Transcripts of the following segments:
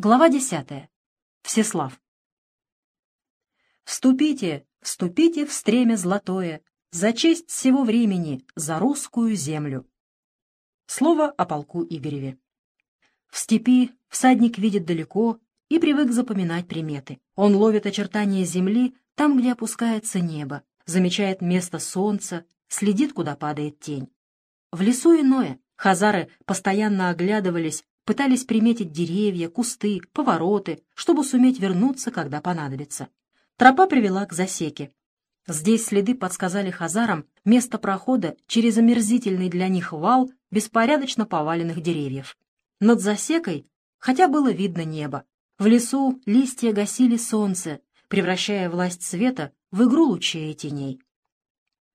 Глава десятая. Всеслав. Вступите, вступите в стремя золотое, за честь всего времени, за русскую землю. Слово о полку Игореве. В степи всадник видит далеко и привык запоминать приметы. Он ловит очертания земли там, где опускается небо, замечает место солнца, следит, куда падает тень. В лесу иное. Хазары постоянно оглядывались пытались приметить деревья, кусты, повороты, чтобы суметь вернуться, когда понадобится. Тропа привела к засеке. Здесь следы подсказали хазарам место прохода через омерзительный для них вал беспорядочно поваленных деревьев. Над засекой хотя было видно небо. В лесу листья гасили солнце, превращая власть света в игру лучей и теней.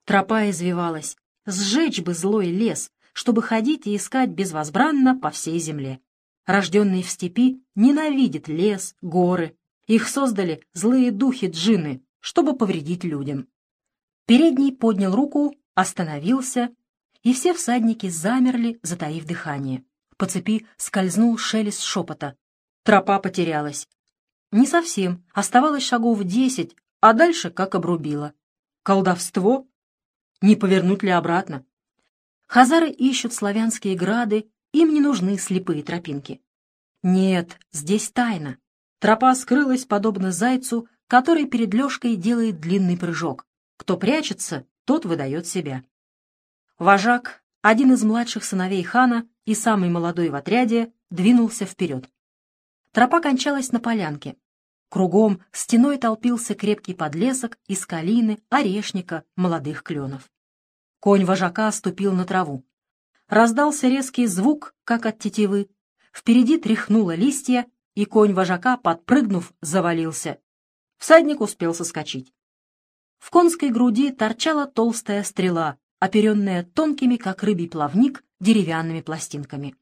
Тропа извивалась. Сжечь бы злой лес, чтобы ходить и искать безвозбранно по всей земле. Рожденный в степи ненавидит лес, горы. Их создали злые духи джинны, чтобы повредить людям. Передний поднял руку, остановился, и все всадники замерли, затаив дыхание. По цепи скользнул шелест шепота. Тропа потерялась. Не совсем, оставалось шагов десять, а дальше как обрубило. Колдовство? Не повернуть ли обратно? Хазары ищут славянские грады, им не нужны слепые тропинки. Нет, здесь тайна. Тропа скрылась, подобно зайцу, который перед Лёшкой делает длинный прыжок. Кто прячется, тот выдает себя. Вожак, один из младших сыновей хана и самый молодой в отряде, двинулся вперед. Тропа кончалась на полянке. Кругом стеной толпился крепкий подлесок из калины, орешника, молодых кленов. Конь вожака ступил на траву. Раздался резкий звук, как от тетивы. Впереди тряхнуло листья, и конь вожака, подпрыгнув, завалился. Всадник успел соскочить. В конской груди торчала толстая стрела, оперенная тонкими, как рыбий плавник, деревянными пластинками.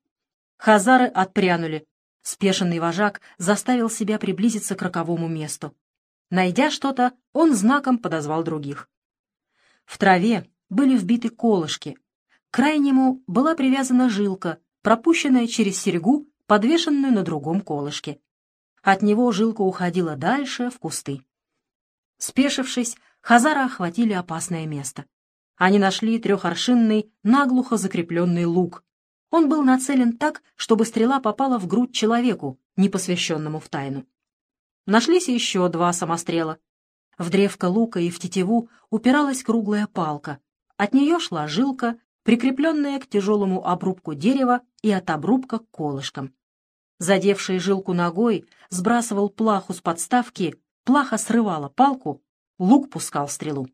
Хазары отпрянули. Спешенный вожак заставил себя приблизиться к роковому месту. Найдя что-то, он знаком подозвал других. В траве, были вбиты колышки. Крайнему была привязана жилка, пропущенная через серьгу, подвешенную на другом колышке. От него жилка уходила дальше, в кусты. Спешившись, хазара охватили опасное место. Они нашли трехоршинный, наглухо закрепленный лук. Он был нацелен так, чтобы стрела попала в грудь человеку, непосвященному в тайну. Нашлись еще два самострела. В древко лука и в тетиву упиралась круглая палка, от нее шла жилка, прикрепленная к тяжелому обрубку дерева и от обрубка к колышкам. Задевший жилку ногой сбрасывал плаху с подставки, плаха срывала палку, лук пускал стрелу.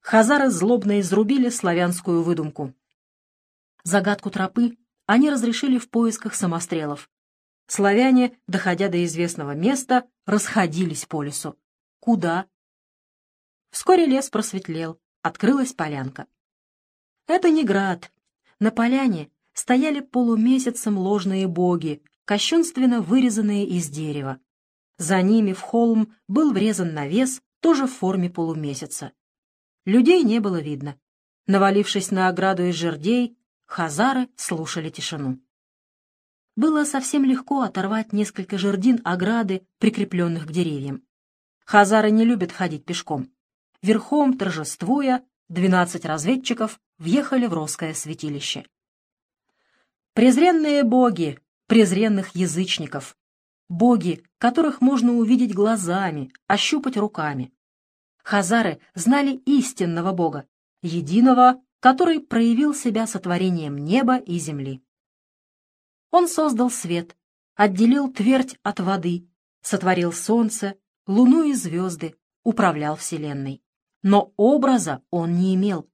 Хазары злобно изрубили славянскую выдумку. Загадку тропы они разрешили в поисках самострелов. Славяне, доходя до известного места, расходились по лесу. Куда? Вскоре лес просветлел, открылась полянка. Это не град. На поляне стояли полумесяцем ложные боги, кощунственно вырезанные из дерева. За ними в холм был врезан навес, тоже в форме полумесяца. Людей не было видно. Навалившись на ограду из жердей, хазары слушали тишину. Было совсем легко оторвать несколько жердин ограды, прикрепленных к деревьям. Хазары не любят ходить пешком. Верхом, торжествуя, двенадцать разведчиков въехали в Росское святилище. Презренные боги, презренных язычников, боги, которых можно увидеть глазами, ощупать руками. Хазары знали истинного бога, единого, который проявил себя сотворением неба и земли. Он создал свет, отделил твердь от воды, сотворил солнце, луну и звезды, управлял Вселенной. Но образа он не имел.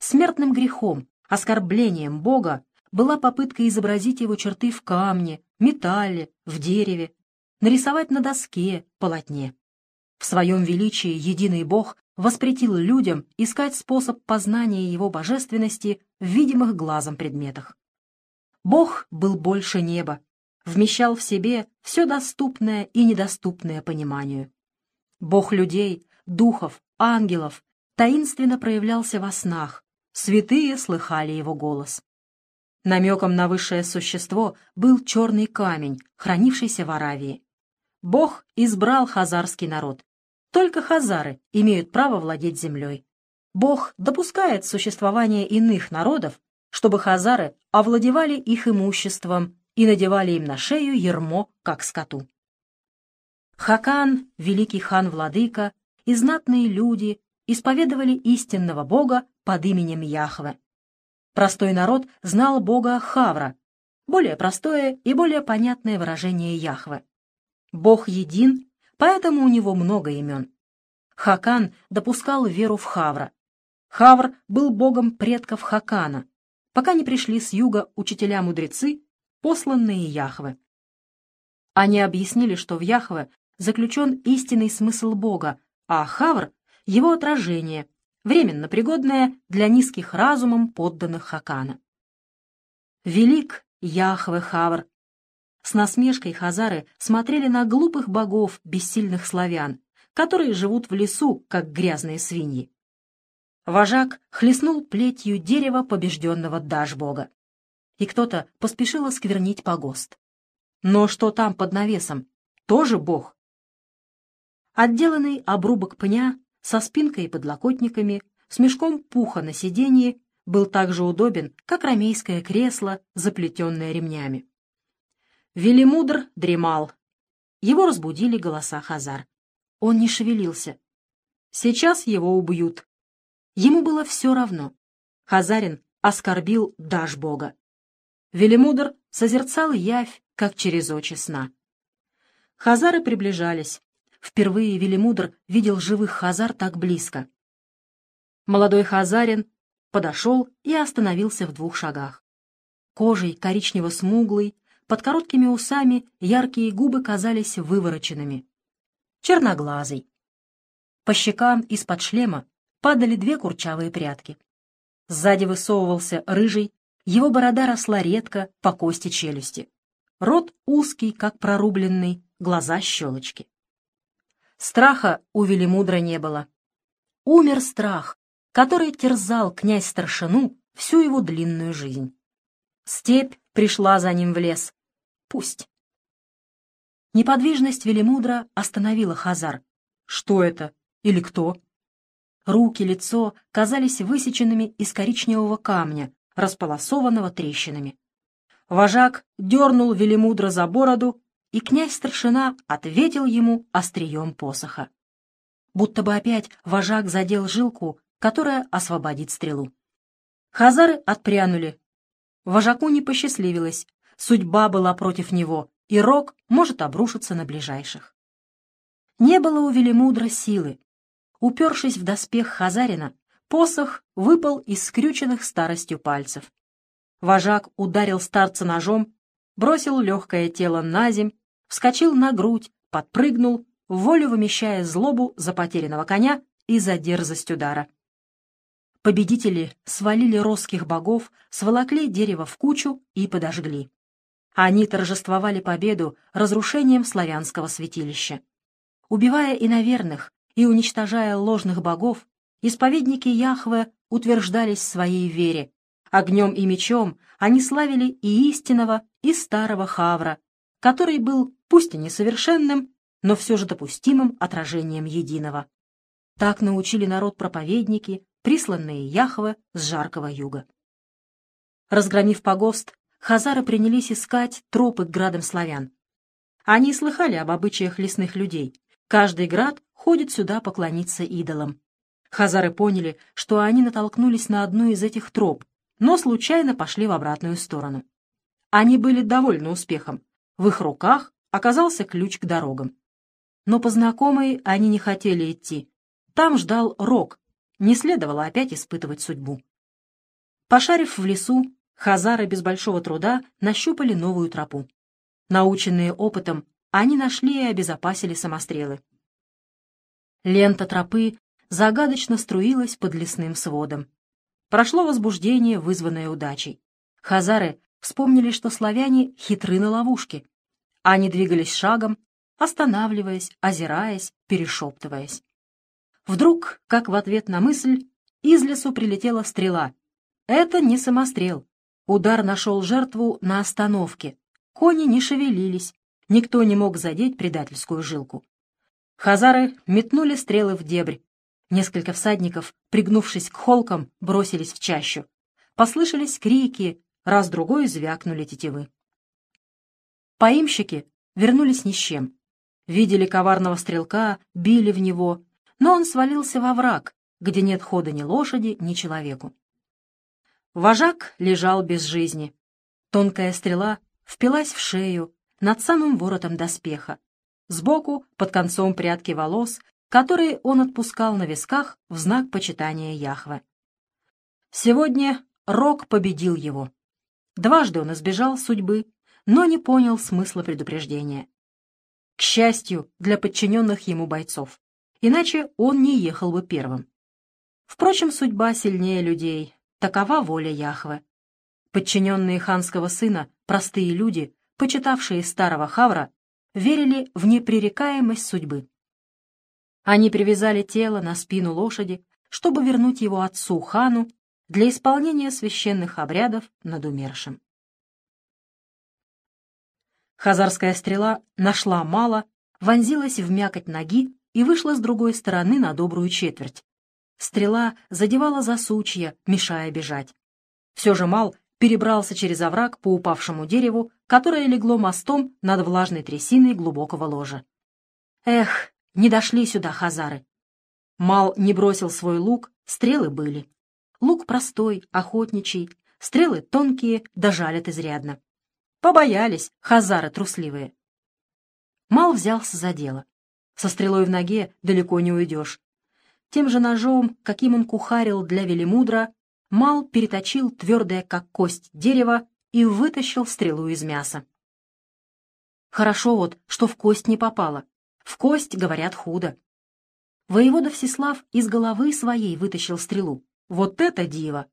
Смертным грехом, оскорблением Бога была попытка изобразить его черты в камне, металле, в дереве, нарисовать на доске, полотне. В своем величии единый Бог воспретил людям искать способ познания его божественности в видимых глазом предметах. Бог был больше неба, вмещал в себе все доступное и недоступное пониманию. Бог людей, духов, ангелов, таинственно проявлялся во снах, святые слыхали его голос. Намеком на высшее существо был черный камень, хранившийся в Аравии. Бог избрал хазарский народ. Только хазары имеют право владеть землей. Бог допускает существование иных народов, чтобы хазары овладевали их имуществом и надевали им на шею ермо, как скоту. Хакан, великий хан-владыка, и знатные люди исповедовали истинного Бога под именем Яхве. Простой народ знал Бога Хавра, более простое и более понятное выражение Яхве. Бог един, поэтому у него много имен. Хакан допускал веру в Хавра. Хавр был богом предков Хакана, пока не пришли с юга учителя-мудрецы, посланные Яхве. Они объяснили, что в Яхве заключен истинный смысл Бога, а Хавр — его отражение, временно пригодное для низких разумом подданных Хакана. Велик Яхве Хавр, с насмешкой хазары смотрели на глупых богов бессильных славян, которые живут в лесу, как грязные свиньи. Вожак хлестнул плетью дерева побежденного Дашбога, и кто-то поспешил осквернить погост. Но что там под навесом? Тоже бог. Отделанный обрубок пня со спинкой и подлокотниками, с мешком пуха на сиденье, был так же удобен, как ромейское кресло, заплетенное ремнями. Велимудр дремал. Его разбудили голоса Хазар. Он не шевелился. Сейчас его убьют. Ему было все равно. Хазарин оскорбил даж бога. Велимудр созерцал явь, как через очи сна. Хазары приближались. Впервые Велимудр видел живых хазар так близко. Молодой хазарин подошел и остановился в двух шагах. Кожей коричнево-смуглый, под короткими усами яркие губы казались вывороченными. Черноглазый. По щекам из-под шлема падали две курчавые прядки. Сзади высовывался рыжий, его борода росла редко по кости челюсти. Рот узкий, как прорубленный, глаза щелочки. Страха у Велимудра не было. Умер страх, который терзал князь старшину всю его длинную жизнь. Степь пришла за ним в лес, Пусть. Неподвижность Велимудра остановила Хазар. Что это? Или кто? Руки, лицо казались высеченными из коричневого камня, располосованного трещинами. Вожак дернул Велимудра за бороду, и князь-старшина ответил ему острием посоха. Будто бы опять вожак задел жилку, которая освободит стрелу. Хазары отпрянули. Вожаку не посчастливилось, судьба была против него, и рог может обрушиться на ближайших. Не было у Велимудра силы. Упершись в доспех Хазарина, посох выпал из скрюченных старостью пальцев. Вожак ударил старца ножом, бросил легкое тело на земь, вскочил на грудь, подпрыгнул, волю вымещая злобу за потерянного коня и за дерзость удара. Победители свалили росских богов, сволокли дерево в кучу и подожгли. Они торжествовали победу разрушением славянского святилища. Убивая иноверных и уничтожая ложных богов, исповедники Яхве утверждались в своей вере. Огнем и мечом они славили и истинного, и старого Хавра, который был пусть и несовершенным, но все же допустимым отражением единого. Так научили народ проповедники, присланные Яхве с жаркого юга. Разгромив погост, хазары принялись искать тропы к градам славян. Они слыхали об обычаях лесных людей. Каждый град ходит сюда поклониться идолам. Хазары поняли, что они натолкнулись на одну из этих троп, но случайно пошли в обратную сторону. Они были довольны успехом. В их руках оказался ключ к дорогам. Но по знакомой они не хотели идти. Там ждал Рок. Не следовало опять испытывать судьбу. Пошарив в лесу, хазары без большого труда нащупали новую тропу. Наученные опытом, они нашли и обезопасили самострелы. Лента тропы загадочно струилась под лесным сводом. Прошло возбуждение, вызванное удачей. Хазары вспомнили, что славяне хитры на ловушке. Они двигались шагом, останавливаясь, озираясь, перешептываясь. Вдруг, как в ответ на мысль, из лесу прилетела стрела. Это не самострел, Удар нашел жертву на остановке. Кони не шевелились, никто не мог задеть предательскую жилку. Хазары метнули стрелы в дебрь. Несколько всадников, пригнувшись к холкам, бросились в чащу. Послышались крики, раз-другой звякнули тетивы. Поимщики вернулись ни с чем. Видели коварного стрелка, били в него, но он свалился во враг, где нет хода ни лошади, ни человеку. Вожак лежал без жизни. Тонкая стрела впилась в шею над самым воротом доспеха, сбоку под концом прядки волос, которые он отпускал на висках в знак почитания Яхве. Сегодня Рок победил его. Дважды он избежал судьбы, но не понял смысла предупреждения. К счастью для подчиненных ему бойцов, иначе он не ехал бы первым. Впрочем, судьба сильнее людей, такова воля Яхве. Подчиненные ханского сына, простые люди, почитавшие старого Хавра, верили в непререкаемость судьбы. Они привязали тело на спину лошади, чтобы вернуть его отцу хану для исполнения священных обрядов над умершим. Хазарская стрела нашла мало, вонзилась в мякоть ноги и вышла с другой стороны на добрую четверть. Стрела задевала за сучья, мешая бежать. Все же Мал перебрался через овраг по упавшему дереву, которое легло мостом над влажной трясиной глубокого ложа. Эх, не дошли сюда хазары. Мал не бросил свой лук, стрелы были. Лук простой, охотничий, стрелы тонкие, дожалят изрядно. Побоялись хазары трусливые. Мал взялся за дело. Со стрелой в ноге далеко не уйдешь. Тем же ножом, каким он кухарил для Велимудра, Мал переточил твердое, как кость, дерево и вытащил стрелу из мяса. Хорошо вот, что в кость не попало. В кость, говорят, худо. Воевода Всеслав из головы своей вытащил стрелу. Вот это диво!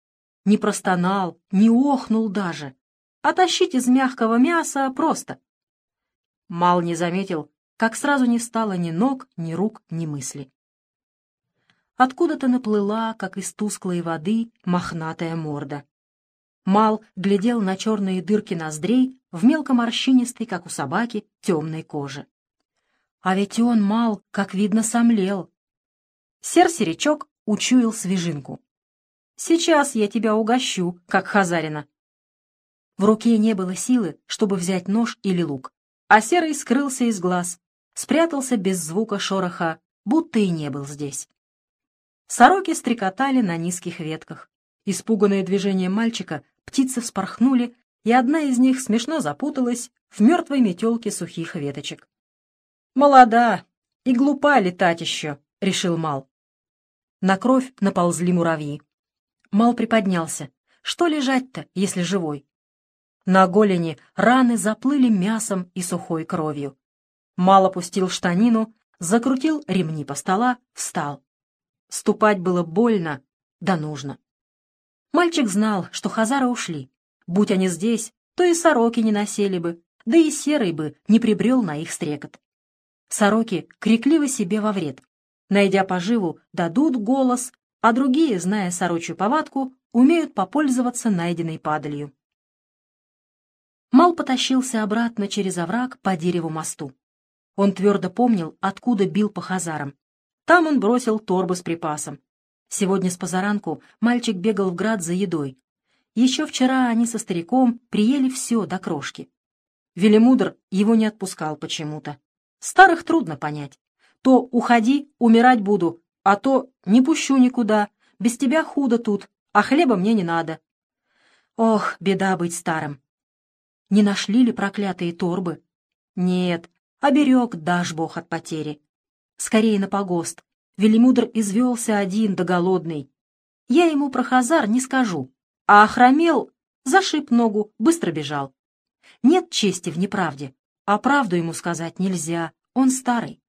Не простонал, не охнул даже. А тащить из мягкого мяса просто. Мал не заметил, как сразу не стало ни ног, ни рук, ни мысли. Откуда-то наплыла, как из тусклой воды, мохнатая морда. Мал глядел на черные дырки ноздрей в мелкоморщинистой, как у собаки, темной коже. А ведь он, Мал, как видно, сомлел. Сер-серечок учуял свежинку. «Сейчас я тебя угощу, как Хазарина». В руке не было силы, чтобы взять нож или лук, а Серый скрылся из глаз, спрятался без звука шороха, будто и не был здесь. Сороки стрекотали на низких ветках. Испуганные движением мальчика, птицы вспорхнули, и одна из них смешно запуталась в мертвой метелке сухих веточек. «Молода и глупа летать еще», — решил Мал. На кровь наползли муравьи. Мал приподнялся. Что лежать-то, если живой? На голени раны заплыли мясом и сухой кровью. Мал опустил штанину, закрутил ремни по стола, встал. Ступать было больно, да нужно. Мальчик знал, что хазары ушли. Будь они здесь, то и сороки не насели бы, да и серый бы не прибрел на их стрекот. Сороки крикливо себе во вред. Найдя поживу, дадут голос, а другие, зная сорочью повадку, умеют попользоваться найденной падалью. Мал потащился обратно через овраг по дереву мосту. Он твердо помнил, откуда бил по хазарам. Там он бросил торбы с припасом. Сегодня с позаранку мальчик бегал в град за едой. Еще вчера они со стариком приели все до крошки. Велимудр его не отпускал почему-то. Старых трудно понять. То уходи, умирать буду, а то не пущу никуда, без тебя худо тут, а хлеба мне не надо. Ох, беда быть старым. Не нашли ли проклятые торбы? Нет, оберег дашь бог от потери. Скорее на погост. Велимудр извелся один да голодный. Я ему про Хазар не скажу, а охромел, зашиб ногу, быстро бежал. Нет чести в неправде, а правду ему сказать нельзя, он старый.